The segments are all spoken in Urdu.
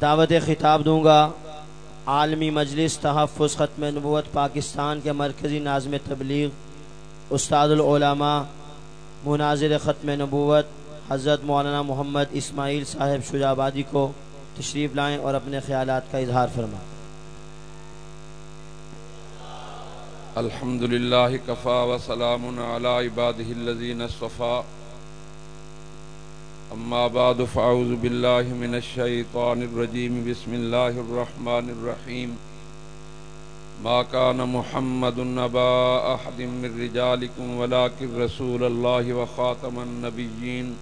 دعوت خطاب دوں گا۔ عالمی مجلس تحفظ ختم نبوت پاکستان کے مرکزی ناظم تبلیغ، استاد العلماء، مناظر ختم نبوت، حضرت مولانا محمد اسماعیل صاحب شجابادی کو تشریف لائیں اور اپنے خیالات کا اظہار فرمائیں۔ الحمد لله كفى وسلام على عباده الذين اصطفى أما بعد، فأعوذ بالله من الشيطان الرجيم. بسم الله الرحمن الرحيم. ما كان محمد نبا أحد من رجالكم، ولكن رسول الله وخاتم النبيين.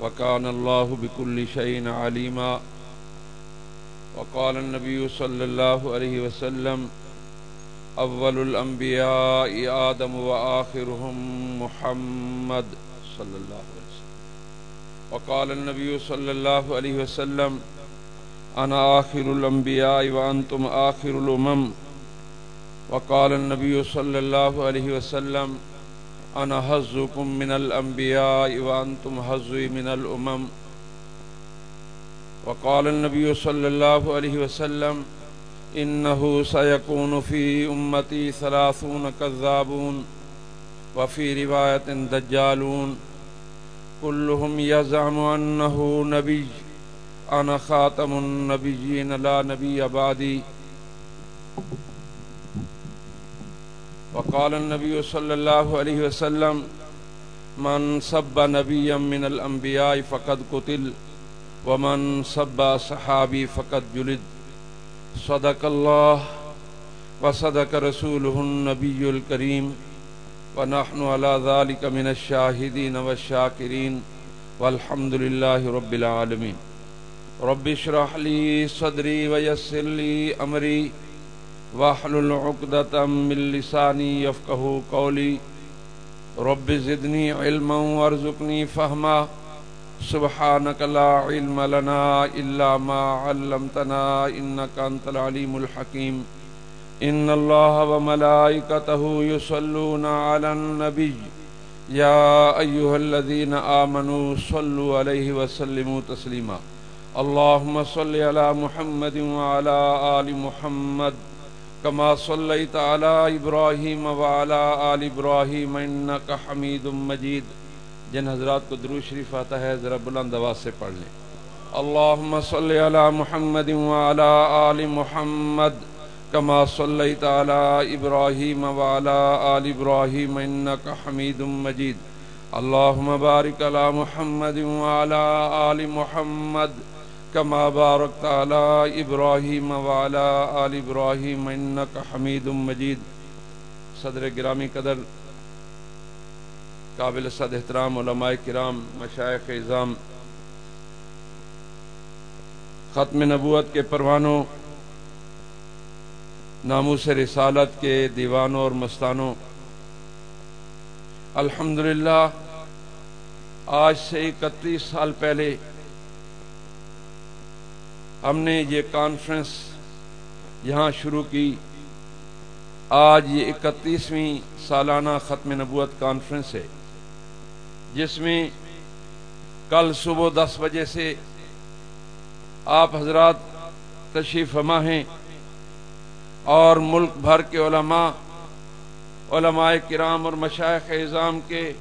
وكان الله بكل شيء عليما. وقال النبي صلى الله عليه وسلم اول الانبیاء آدم و آخرهم محمد صلی اللہ علیہ وسلم. وقال النبی صلی اللہ علیہ وسلم انا آخر الانبیاء وانتم آخر الامم وقال النبی صلی اللہ علیہ وسلم انا حظکم من الانبیاء وانتم حظی من الامم وقال النبی صلی اللہ علیہ وسلم انه سيكون في امتي ثلاثون كذابون وفي روايه دجالون. كلهم يزعم انه نبي. انا خاتم النبيين، لا نبي بعدي. وقال النبي صلى الله عليه وسلم، من سب نبيا من الانبياء فقد قتل، ومن سب صحابي فقد جلد. صدق الله، وصدق رسوله النبي الكريم. ونحن على ذلك من الشاهدين والشاكرين والحمد لله رب العالمين. رب اشرح لي صدري ويسر لي أمري واحلل عقدة من لساني يفقه قولي. رب زدني علما وارزقني فهما. سبحانك لا علم لنا إلا ما علمتنا إنك أنت العليم الحكيم. إن الله وملائكته يصلون على النبي. يا أيها الذين آمنوا صلوا عليه وسلموا تسليما. اللهم صل على محمد وعلى آل محمد. كما صليت على إبراهيم وعلى آل إبراهيم إنك حميد مجيد. جن حضرات کو درو شریف آتا ہے، ذرا بلند آواز سے پڑھ لیں۔ اللهم صل على محمد وعلى آل محمد. كما صليت على إبراهيم وعلى آل إبراهيم إنك حميد مجيد. اللهم بارك على محمد وعلى آل محمد كما باركت على إبراهيم وعلى آل إبراهيم إنك حميد مجيد. صدر گرامی قدر، قابل صد احترام علماء کرام مشائق اظام ختم نبوت کے پروانوں ناموس رسالت کے دیوانوں اور مستانوں۔ الحمدللہ، آج سے اکتیس سال پہلے ہم نے یہ کانفرنس یہاں شروع کی۔ آج یہ اکتیسویں سالانہ ختم نبوت کانفرنس ہے، جس میں کل صبح دس بجے سے آپ حضرات تشریف ہما ہیں۔ اور ملک بھر کے علماء علماء کرام اور مشائق اظام کے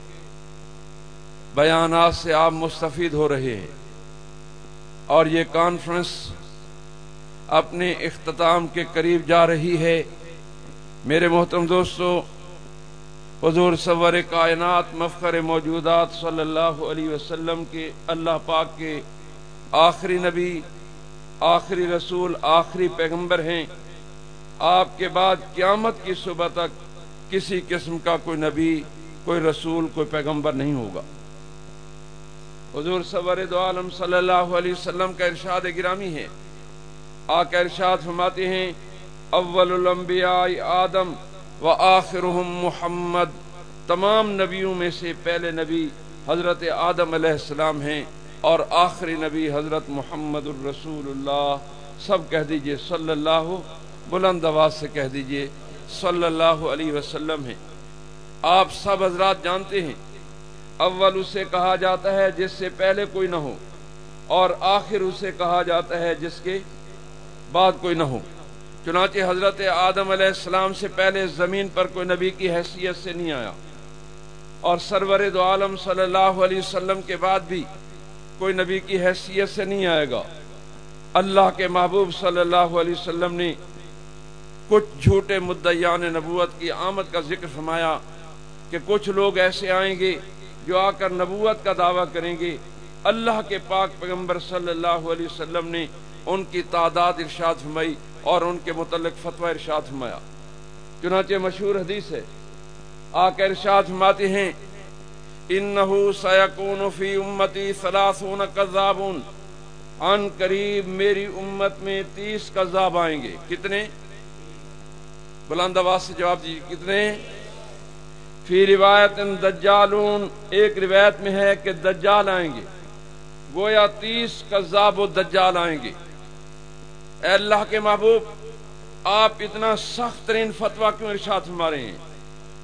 بیانات سے آپ مستفید ہو رہے ہیں۔ اور یہ کانفرنس اپنے اختتام کے قریب جا رہی ہے۔ میرے محترم دوستو، حضور صور کائنات مفخر موجودات صلی اللہ علیہ وسلم کے اللہ پاک کے آخری نبی، آخری رسول، آخری پیغمبر ہیں۔ آپ کے بعد قیامت کی صبح تک کسی قسم کا کوئی نبی، کوئی رسول، کوئی پیغمبر نہیں ہوگا۔ حضور صور دو عالم صلی اللہ علیہ وسلم کا ارشاد گرامی ہے۔ آقا ارشاد فرماتے ہیں، اول الانبیاء آدم و آخرهم محمد۔ تمام نبیوں میں سے پہلے نبی حضرت آدم علیہ السلام ہیں اور آخری نبی حضرت محمد الرسول اللہ۔ سب کہہ دیجیے، صلی اللہ بلند آواز سے کہہ دیجیے، صلی اللہ علیہ وسلم ہیں۔ آپ سب حضرات جانتے ہیں، اول اسے کہا جاتا ہے جس سے پہلے کوئی نہ ہو، اور آخر اسے کہا جاتا ہے جس کے بعد کوئی نہ ہو۔ چنانچہ حضرت آدم علیہ السلام سے پہلے زمین پر کوئی نبی کی حیثیت سے نہیں آیا، اور سرور دو عالم صلی اللہ علیہ وسلم کے بعد بھی کوئی نبی کی حیثیت سے نہیں آئے گا۔ اللہ کے محبوب صلی اللہ علیہ وسلم نے کچھ جھوٹے مدعیان نبوت کی آمد کا ذکر فرمایا کہ کچھ لوگ ایسے آئیں گے جو آ کر نبوت کا دعویٰ کریں گے۔ اللہ کے پاک پیغمبر صلی اللہ علیہ وسلم نے ان کی تعداد ارشاد فرمائی اور ان کے متعلق فتویٰ ارشاد فرمایا۔ چنانچہ مشہور حدیث ہے۔ آ کر ارشاد فرماتے ہیں، انہو سیکون فی امتی سلاسون قذابون ان قریب میری امت میں تیس قذاب آئیں گے۔ کتنے؟ بلند آواز سے جواب دیجیے، کتنے؟ فی روایت ان دجالون، ایک روایت میں ہے کہ دجال آئیں گے۔ گویا تیس قذاب و دجال آئیں گے۔ اے اللہ کے محبوب، آپ اتنا سخت ترین فتوا کیوں ارشاد فرما رہے ہیں؟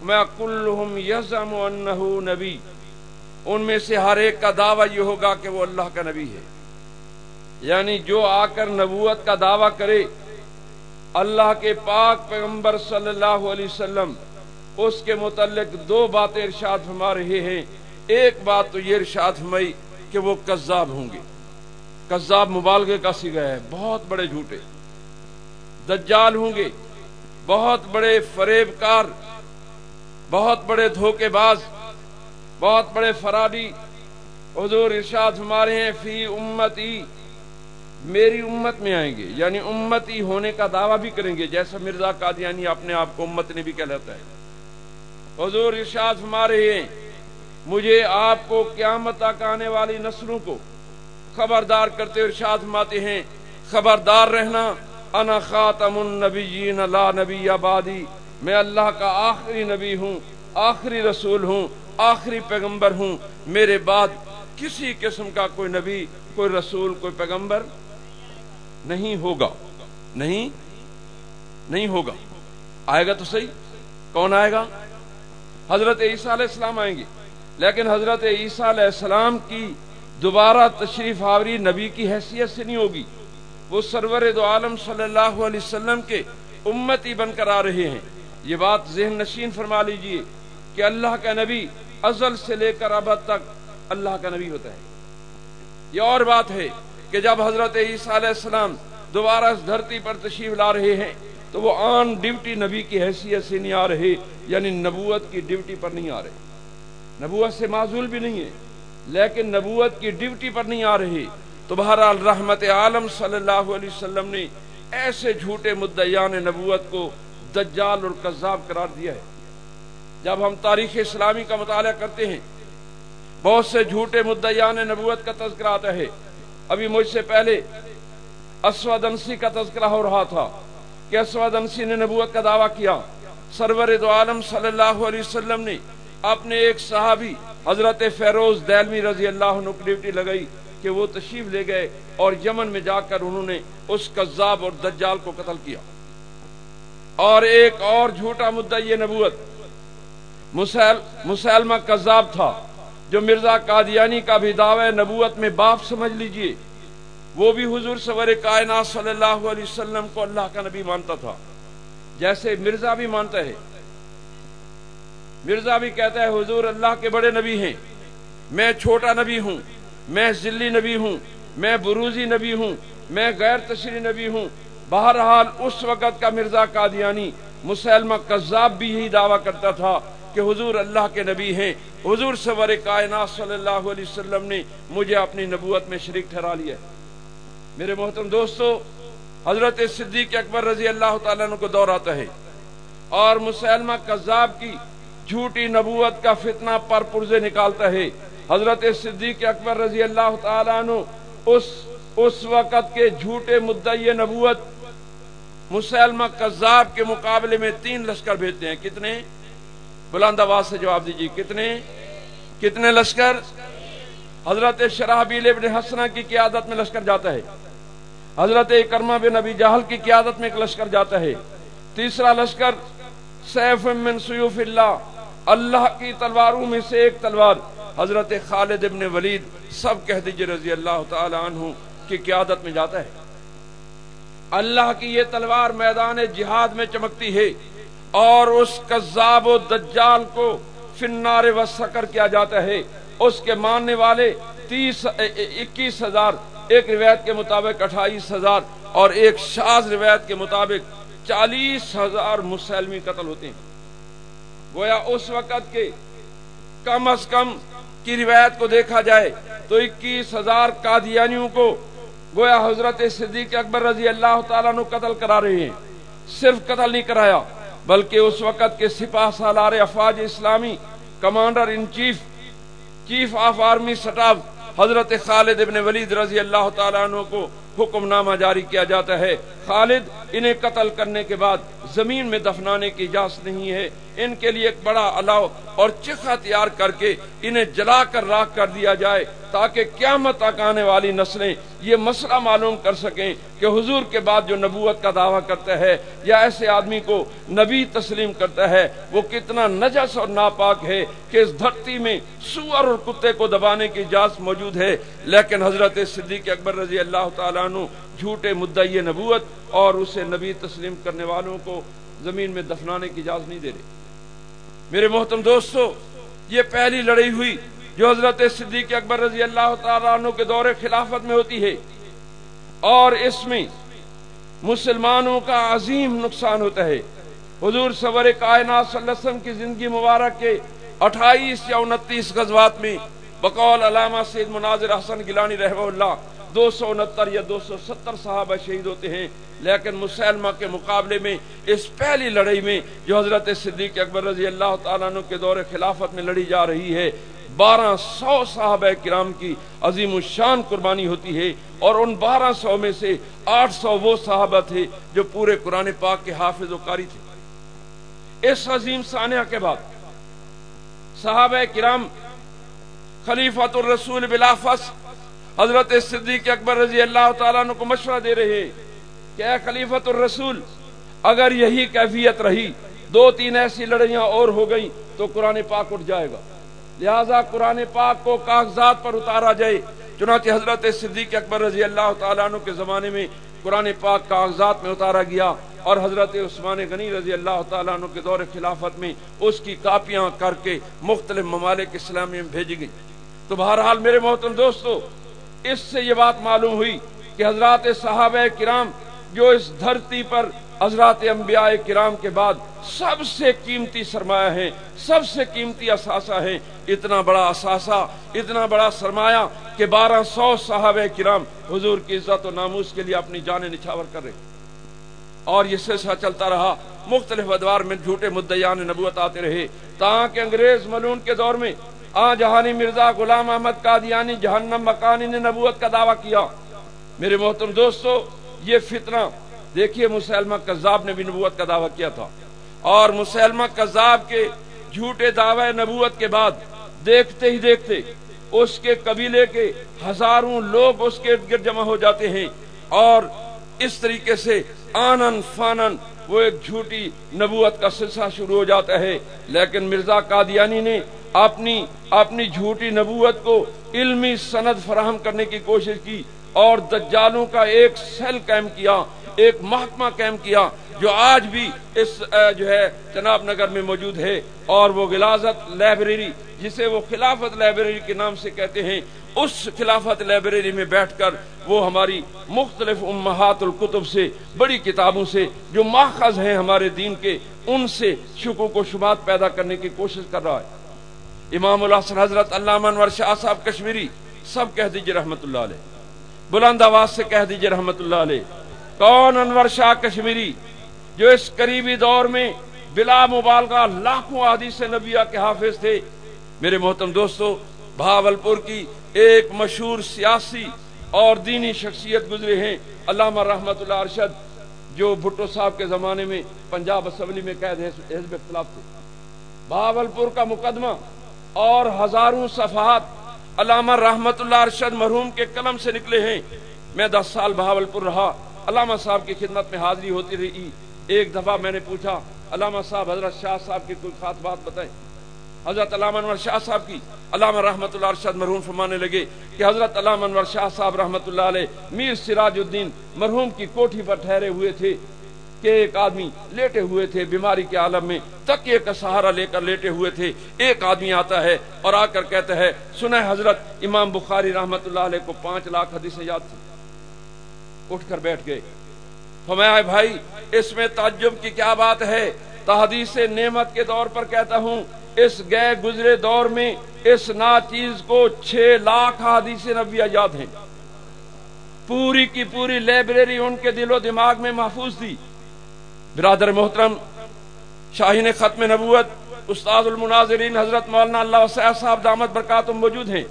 میں کلہم یزم انہو نبی۔ ان میں سے ہر ایک کا دعویٰ یہ ہوگا کہ وہ اللہ کا نبی ہے۔ یعنی جو آ کر نبوت کا دعویٰ کرے اللہ کے پاک پیغمبر صلی اللہ علیہ وسلم، اس کے متعلق دو باتیں ارشاد فرما رہے ہیں۔ ایک بات تو یہ ارشاد فرمائی کہ وہ کذاب ہوں گے۔ کذاب مبالغے کا سگا ہے، بہت بڑے جھوٹے۔ دجال ہوں گے، بہت بڑے فریب کار بہت بڑے دھوکے باز، بہت بڑے فرادی حضور ارشاد ہمارے ہیں، فی امتی میری امت میں آئیں گے یعنی امتی ہونے کا دعویٰ بھی کریں گے، جیسا مرزا قادیانی اپنے آپ کو امت نے بھی کہلاتا ہے۔ حضور ارشاد ہمارے ہیں، مجھے آپ کو قیامت تک آنے والی نسلوں کو خبردار کرتے ارشاد فرماتے ہیں، خبردار رہنا، انا خاتم النبیین لا نبی آبادی، میں اللہ کا آخری نبی ہوں، آخری رسول ہوں، آخری پیغمبر ہوں، میرے بعد کسی قسم کا کوئی نبی، کوئی رسول، کوئی پیغمبر نہیں ہوگا۔ نہیں؟ نہیں ہوگا۔ آئے گا تو صحیح؟ کون آئے گا؟ حضرت عیسیٰ علیہ السلام آئیں گے۔ لیکن حضرت عیسیٰ علیہ السلام کی دوبارہ تشریف آوری نبی کی حیثیت سے نہیں ہوگی۔ وہ سرور دو عالم صلی اللہ علیہ وسلم کے امتی بن کر آ رہے ہیں۔ یہ بات ذہن نشین فرما لیجیے کہ اللہ کا نبی ازل سے لے کر اب تک اللہ کا نبی ہوتا ہے۔ یہ اور بات ہے کہ جب حضرت عیسیٰ علیہ السلام دوبارہ اس دھرتی پر تشریف لا رہے ہیں، تو وہ آن ڈیوٹی نبی کی حیثیت سے نہیں آ رہے یعنی نبوت کی ڈیوٹی پر نہیں آ رہے۔ نبوت سے معذول بھی نہیں ہے لیکن نبوت کی ڈیوٹی پر نہیں آ رہی تو بہرحال رحمت عالم صلی اللہ علیہ وسلم نے ایسے جھوٹے مدعیان نبوت کو دجال اور قذاب قرار دیا ہے۔ جب ہم تاریخ اسلامی کا مطالعہ کرتے ہیں، بہت سے جھوٹے مدعیان نبوت کا تذکرہ آتا ہے۔ ابھی مجھ سے پہلے اسود انسی کا تذکرہ ہو رہا تھا کہ اسود انسی نے نبوت کا دعویٰ کیا۔ سرور دو عالم صلی اللہ علیہ وسلم نے اپنے ایک صحابی حضرت فیروز دہلوی رضی اللہ عنہ کی ڈیوٹی لگئی کہ وہ تشریف لے گئے اور یمن میں جا کر انہوں نے اس قذاب اور دجال کو قتل کیا۔ اور ایک اور جھوٹا مدعا یہ نبوت مسلمہ قذاب تھا۔ جو مرزا قادیانی کا بھی دعوی نبوت میں باپ سمجھ لیجیے، وہ بھی حضور سور کائنات صلی اللہ علیہ وسلم کو اللہ کا نبی مانتا تھا۔ جیسے مرزا بھی مانتا ہے۔ مرزا بھی کہتا ہے، حضور اللہ کے بڑے نبی ہیں۔ میں چھوٹا نبی ہوں، میں ذلی نبی ہوں، میں بروزی نبی ہوں، میں غیر تشریح نبی ہوں۔ بہرحال، اس وقت کا مرزا قادیانی مسلمہ قذاب بھی یہی دعویٰ کرتا تھا۔ کہ حضور اللہ کے نبی ہیں۔ حضور سور کائنات صلی اللہ علیہ وسلم نے مجھے اپنی نبوت میں شریک ٹھہرا لیا۔ میرے محترم دوستو، حضرت صدیق اکبر رضی اللہ تعالیٰ کو دور آتا ہے اور مسلمہ قذاب کی جھوٹی نبوت کا فتنہ پر پرزے نکالتا ہے۔ حضرت صدیق اکبر رضی اللہ تعالیٰ عنہ اس اس وقت کے جھوٹے مدعی نبوت مسلمہ قذاب کے مقابلے میں تین لشکر بھیجتے ہیں۔ کتنے؟ بلند آواز سے جواب دیجیے کتنے؟ کتنے لشکر؟ حضرت شرحبیل ابن حسنہ کی قیادت میں لشکر جاتا ہے۔ حضرت کرما بن نبی جہل کی قیادت میں ایک لشکر جاتا ہے۔ تیسرا لشکر، سیف من سیوف اللہ۔ اللہ کی تلواروں میں سے ایک تلوار۔ حضرت خالد ابن ولید سب کہہ دیجیے رضی اللہ تعالی عنہ کی قیادت میں جاتا ہے۔ اللہ کی یہ تلوار میدان جہاد میں چمکتی ہے۔ اور اس کذاب و دجال کو فنار و سکر کیا جاتا ہے۔ اس کے ماننے والے تیس اکیس ہزار، ایک روایت کے مطابق اٹھائیس ہزار اور ایک شاز روایت کے مطابق چالیس ہزار مسلمی قتل ہوتے ہیں۔ گویا اس وقت کے کم از کم کی روایت کو دیکھا جائے تو اکیس ہزار قادیانیوں کو گویا حضرت صدیق اکبر رضی اللہ تعالیٰ نے قتل کرا رہے ہیں۔ صرف قتل نہیں کرایا بلکہ اس وقت کے سپاہ سالار افواج اسلامی، commander in chief chief of army staff Hazrat Khalid ibn ولید رضی اللہ تعالیٰ عنہ کو حکم نامہ جاری کیا جاتا ہے۔ خالد انہیں قتل کرنے کے بعد زمین میں دفنانے کی اجازت نہیں ہے۔ ان کے لیے ایک بڑا الاؤ اور چکھا تیار کر کے انہیں جلا کر راک کر دیا جائے تاکہ قیامت تک آنے والی نسلیں یہ مسئلہ معلوم کر سکیں کہ حضور کے بعد جو نبوت کا دعویٰ کرتا ہے یا ایسے آدمی کو نبی تسلیم کرتا ہے، وہ کتنا نجس اور ناپاک ہے کہ اس دھرتی میں سور اور کتے کو دبانے کی اجازت موجود ہے۔ لیکن حضرت صدیق اکبر رضی اللہ تعالیٰ عنہ جھوٹے مدعی نبوت اور اسے نبی تسلیم کرنے والوں کو زمین میں دفنانے کی اجازت نہیں دے رہے۔ میرے محتم دوستو، یہ پہلی لڑائی ہوئی جو حضرت صدیق اکبر رضی اللہ تعالیٰ عنہ کے دور خلافت میں ہوتی ہے۔ اور اس میں مسلمانوں کا عظیم نقصان ہوتا ہے۔ حضور سور کائنات صلی اللہ علیہ وسلم کی زندگی مبارک کے اٹھائیس یا انتیس غزوات میں بقول علامہ سید مناظر حسن گلانی رحمہ اللہ دو سو انہتر یا دو سو ستر صحابہ شہید ہوتے ہیں، لیکن مسلمہ کے مقابلے میں، اس پہلی لڑائی میں جو حضرت صدیق اکبر رضی اللہ تعالیٰ عنہ کے دور خلافت میں لڑی جا رہی ہے، بارہ سو صحابہ کرام کی عظیم الشان قربانی ہوتی ہے اور ان بارہ سو میں سے آٹھ سو وہ صحابہ تھے جو پورے قرآن پاک کے حافظ و قاری تھے۔ اس عظیم سانحہ کے بعد صحابہ کرام خلیفۃ الرسول بلافس حضرت صدیق اکبر رضی اللہ تعالیٰ عنہ کو مشورہ دے رہے کہ اے خلیفت الرسول، اگر یہی کیفیت رہی، دو تین ایسی لڑائیاں اور ہو گئی تو قرآن پاک اٹھ جائے گا۔ لہذا قرآن پاک کو کاغذات پر اتارا جائے۔ چنانچہ حضرت صدیق اکبر رضی اللہ تعالیٰ عنہ کے زمانے میں قرآن پاک کاغذات میں اتارا گیا اور حضرت عثمان غنی رضی اللہ تعالیٰ عنہ کے دور خلافت میں اس کی کاپیاں کر کے مختلف ممالک اسلامی میں بھیجی گئی تو بہرحال میرے محترم دوستو اس سے یہ بات معلوم ہوئی کہ حضرات صحابہ کرام جو اس دھرتی پر حضرات انبیاء کرام کے بعد سب سے قیمتی سرمایہ ہیں، سب سے قیمتی اثاثہ ہیں، اتنا بڑا اثاثہ، اتنا بڑا سرمایہ کہ بارہ سو صحابہ کرام حضور کی عزت و ناموس کے لیے اپنی جانیں نچھاور کر رہے اور یہ سلسلہ چلتا رہا، مختلف ادوار میں جھوٹے مدعیان نبوت آتے رہے تاکہ انگریز ملون کے دور میں آ جہانی مرزا غلام احمد قادیانی جہنم مکانی نے نبوت کا دعویٰ کیا۔ میرے محترم دوستو، یہ فتنہ، دیکھیے مسلمہ کذاب نے بھی نبوت کا دعویٰ کیا تھا۔ اور مسلمہ کذاب کے جھوٹے دعوی نبوت کے بعد دیکھتے ہی دیکھتے اس کے قبیلے کے ہزاروں لوگ اس کے ارد گرد جمع ہو جاتے ہیں۔ اور اس طریقے سے آنن فانن وہ ایک جھوٹی نبوت کا سلسلہ شروع ہو جاتا ہے۔ لیکن مرزا قادیانی نے اپنی اپنی جھوٹی نبوت کو علمی سند فراہم کرنے کی کوشش کی اور دجالوں کا ایک سیل قائم کیا، ایک محکمہ قائم کیا جو آج بھی اس جو ہے جناب نگر میں موجود ہے اور وہ غلازت لائبریری، جسے وہ خلافت لائبریری کے نام سے کہتے ہیں، اس خلافت لائبریری میں بیٹھ کر وہ ہماری مختلف امہات القتب سے، بڑی کتابوں سے، جو ماخذ ہیں ہمارے دین کے، ان سے شکوک و شبات پیدا کرنے کی کوشش کر رہا ہے۔ امام الحسن حضرت علامہ انور شاہ صاحب کشمیری سب کہہ دیجیے رحمت اللہ علیہ۔ بلند آواز سے کہہ دیجیے رحمت اللہ علیہ۔ کون انور شاہ کشمیری جو اس قریبی دور میں بلا مبالغہ لاکھوں حدیث نبیہ کے حافظ تھے۔ میرے محتم دوستو بھاول پور کی ایک مشہور سیاسی اور دینی شخصیت گزرے ہیں علامہ رحمت اللہ ارشد، جو بھٹو صاحب کے زمانے میں پنجاب اسمبلی میں قید حزب اختلاف تھے۔ بھاول پور کا مقدمہ اور ہزاروں صفحات علامہ رحمت اللہ ارشد مرحوم کے قلم سے نکلے ہیں۔ میں دس سال بہاول پور رہا۔ علامہ صاحب کی خدمت میں حاضری ہوتی رہی۔ ایک دفعہ میں نے پوچھا، علامہ صاحب، حضرت شاہ صاحب کی کوئی خاص بات بتائیں؟ حضرت علامہ انور شاہ صاحب کی علامہ رحمت اللہ ارشد مرحوم فرمانے لگے کہ حضرت علامہ انور شاہ صاحب رحمت اللہ علیہ میر سراج الدین مرحوم کی کوٹھی پر ٹھہرے ہوئے تھے۔ کہ ایک آدمی لیٹے ہوئے تھے بیماری کے عالم میں تکیے کا سہارا لے کر لیٹے ہوئے تھے، ایک آدمی آتا ہے اور آ کر کہتا ہے سنہ حضرت، امام بخاری رحمت اللہ علیہ کو پانچ لاکھ حدیث یاد تھی اٹھ کر بیٹھ گئے۔ فرمایا بھائی، اس میں تعجب کی کیا بات ہے؟ تحدیث نعمت کے دور پر کہتا ہوں، اس گئے گزرے دور میں اس نا چیز کو چھ لاکھ حدیث نبیہ یاد ہیں۔ پوری کی پوری لائبریری ان کے دل و دماغ میں محفوظ تھی۔ برادر محترم، شاہین ختم نبوت، استاد المناظرین حضرت مولانا اللہ صاحب دامت برکات موجود ہیں۔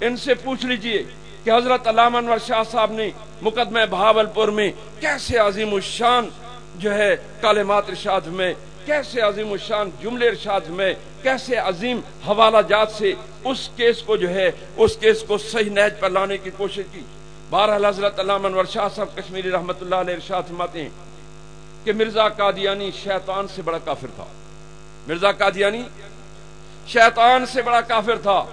ان سے پوچھ لیجیے کہ حضرت علامہ انور شاہ صاحب نے مقدمہ بہاول پور میں کیسے عظیم الشان جو ہے کالمات ارشاد میں، کیسے عظیم الشان جملے ارشاد میں، کیسے عظیم حوالہ جات سے اس کیس کو جو ہے، اس کیس کو صحیح نیج پر لانے کی کوشش کی۔ بارہ حضرت علامہ انور شاہ صاحب کشمیری رحمت اللہ علیہ ارشاد فرماتے ہیں۔ کہ مرزا قادیانی شیطان سے بڑا کافر تھا۔ مرزا قادیانی شیطان سے بڑا کافر تھا۔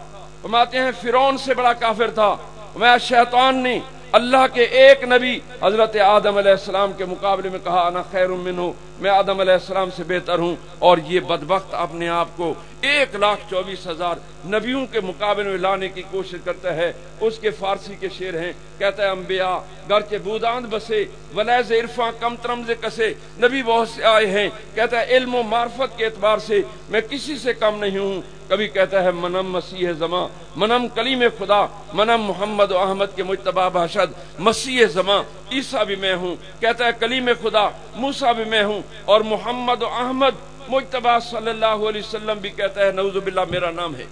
فرماتے ہیں فرون سے بڑا کافر تھا۔ میں شیطان نے اللہ کے ایک نبی حضرت آدم علیہ السلام کے مقابلے میں کہا، انا خیر منہ۔ میں آدم علیہ السلام سے بہتر ہوں اور یہ بدبخت اپنے آپ کو ایک لاکھ چوبیس ہزار نبیوں کے مقابلے میں لانے کی کوشش کرتا ہے۔ اس کے فارسی کے شعر ہیں۔ کہتا ہے، انبیاء گھر کے بوداند بسے ولیز عرفاں کم ترمز کسے۔ نبی بہت سے آئے ہیں۔ کہتا ہے، علم و معرفت کے اعتبار سے میں کسی سے کم نہیں ہوں۔ کبھی کہتا ہے، منم مسیح زماں، منم کلیم خدا، منم محمد و احمد کے مجتبہ باشد مسیح زماں، عیسیٰ بھی میں ہوں۔ کہتا ہے، کلیم خدا موسا بھی میں ہوں۔ اور محمد و احمد مجتبہ صلی اللہ علیہ وسلم بھی کہتا ہے نعوذ باللہ، میرا نام ہے۔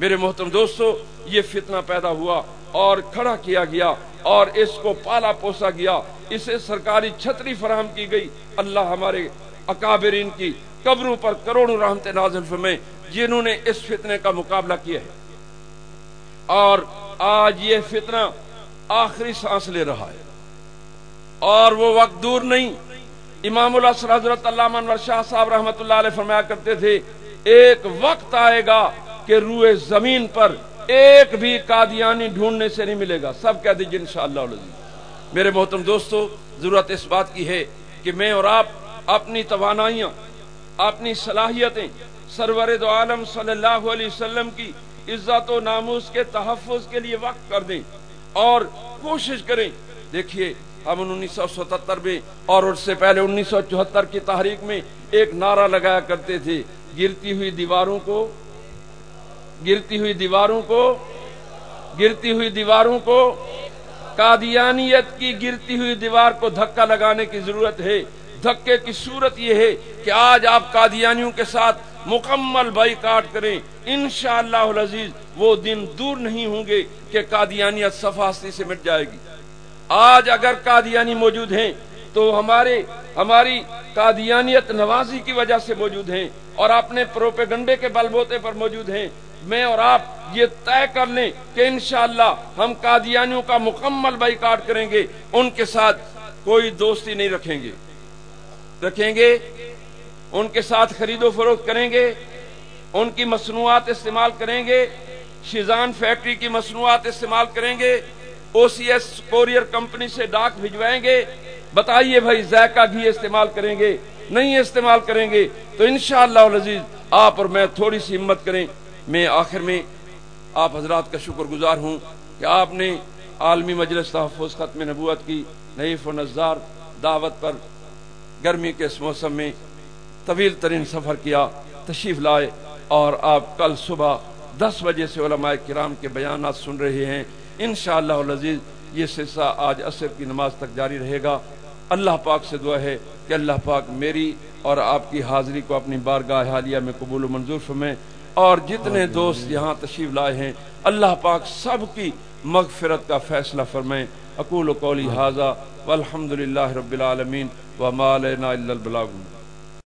میرے محترم دوستو، یہ فتنہ پیدا ہوا اور کھڑا کیا گیا اور اس کو پالا پوسا گیا۔ اسے سرکاری چھتری فراہم کی گئی۔ اللہ ہمارے اکابرین کی قبروں پر کروڑوں رحمت نازل فرمائے، جنہوں نے اس فتنے کا مقابلہ کیا ہے۔ اور آج یہ فتنہ آخری سانس لے رہا ہے۔ اور وہ وقت دور نہیں امام اللہ حضرت علامہ انور شاہ صاحب رحمت اللہ علیہ فرمایا کرتے تھے، ایک وقت آئے گا کہ روئے زمین پر ایک بھی قادیانی ڈھونڈنے سے نہیں ملے گا۔ سب کہہ دیجیے انشاءاللہ اللہ میرے محترم دوستو، ضرورت اس بات کی ہے کہ میں اور آپ اپنی توانائیاں، اپنی صلاحیتیں سرور دو عالم صلی اللہ علیہ وسلم کی عزت و ناموس کے تحفظ کے لیے وقت کر دیں اور کوشش کریں۔ دیکھیے ہم انیس سو ستہتر میں اور اس سے پہلے انیس سو چوہتر کی تحریک میں ایک نعرہ لگایا کرتے تھے۔ گرتی ہوئی دیواروں کو، گرتی ہوئی دیواروں کو، گرتی ہوئی دیواروں کو، قادیانیت کی گرتی ہوئی دیوار کو دھکا لگانے کی ضرورت ہے۔ دھکے کی صورت یہ ہے کہ آج آپ قادیانیوں کے ساتھ مکمل بائی کاٹ کریں۔ انشاءاللہ العزیز وہ دن دور نہیں ہوں گے کہ قادیانیت صفاستی سے مٹ جائے گی۔ آج اگر قادیانی موجود ہیں، تو ہمارے ہماری قادیانیت نوازی کی وجہ سے موجود ہیں اور اپنے پروپیگنڈے کے بل بوتے پر موجود ہیں۔ میں اور آپ یہ طے کر لیں کہ انشاءاللہ ہم قادیانیوں کا مکمل بائی کاٹ کریں گے۔ ان کے ساتھ کوئی دوستی نہیں رکھیں گے۔ رکھیں گے، ان کے ساتھ خرید و فروخت کریں گے، ان کی مصنوعات استعمال کریں گے، شیزان فیکٹری کی مصنوعات استعمال کریں گے۔ O C S courier company سے ڈاک بھجوائیں گے۔ بتائیے بھائی ذائقہ گھی استعمال کریں گے؟ نہیں استعمال کریں گے؟ تو انشاءاللہ العزیز آپ اور میں تھوڑی سی ہمت کریں۔ میں آخر میں آپ حضرات کا شکر گزار ہوں کہ آپ نے عالمی مجلس تحفظ ختم نبوت کی نعیف و نظار دعوت پر گرمی کے اس موسم میں طویل ترین سفر کیا، تشریف لائے۔ اور آپ کل صبح دس بجے سے علماء کرام کے بیانات سن رہے ہیں۔ انشاءاللہ العزیز یہ سلسلہ آج عصر کی نماز تک جاری رہے گا۔ اللہ پاک سے دعا ہے کہ اللہ پاک میری اور آپ کی حاضری کو اپنی بارگاہ حالیہ میں قبول و منظور فرمائے۔ اور جتنے دوست یہاں تشریف لائے ہیں اللہ پاک سب کی مغفرت کا فیصلہ فرمائے۔ اقول و قولی حاضہ والحمد للہ رب العالمین وما لنا الا البلاغ